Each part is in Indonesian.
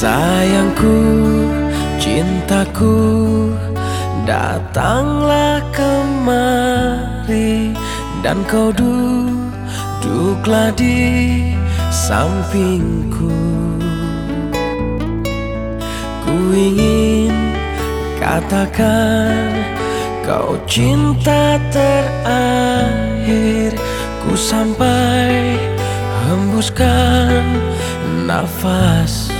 Sayangku, cintaku Datanglah kemari. Dan kau duduklah di sampingku. Ku ingin katakan Kau cinta terakhir Ku sampai hembuskan nafas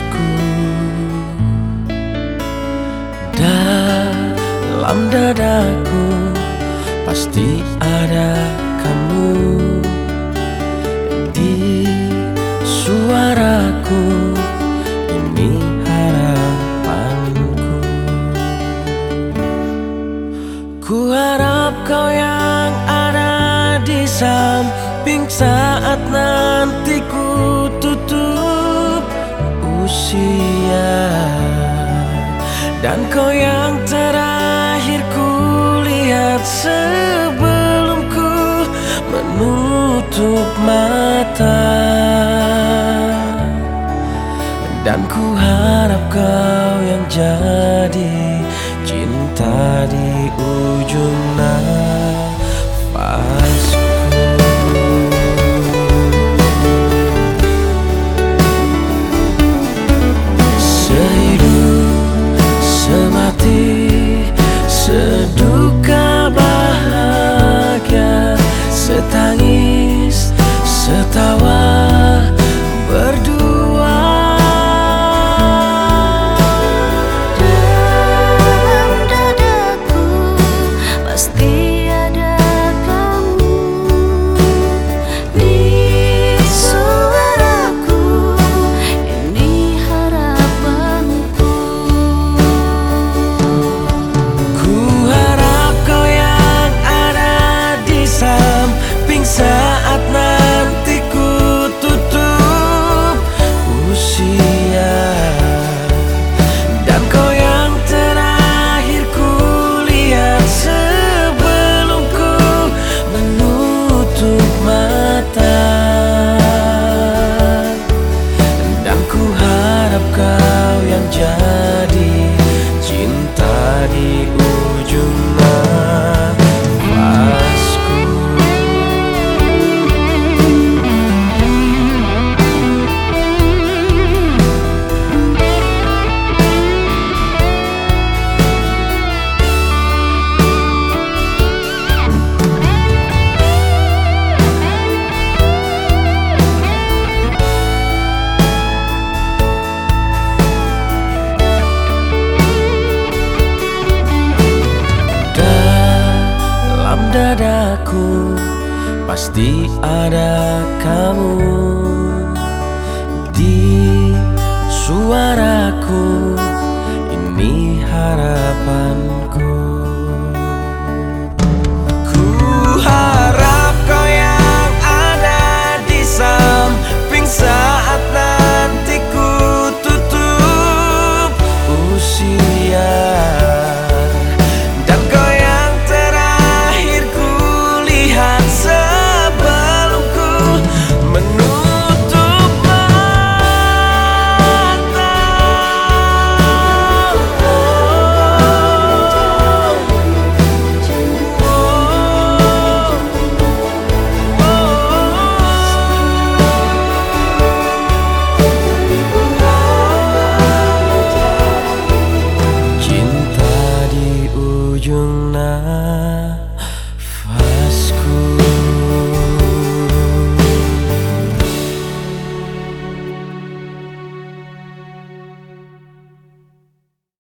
Dalam dadaku pasti ada kamu kau yang ada di samping saat nanti ku tutup usia. Dan kau yang terakhir ku lihat sebelum ku menutup mata. Dan ku harap kau yang jadi cinta di ujung kau yang jahat. Pasti ada kamu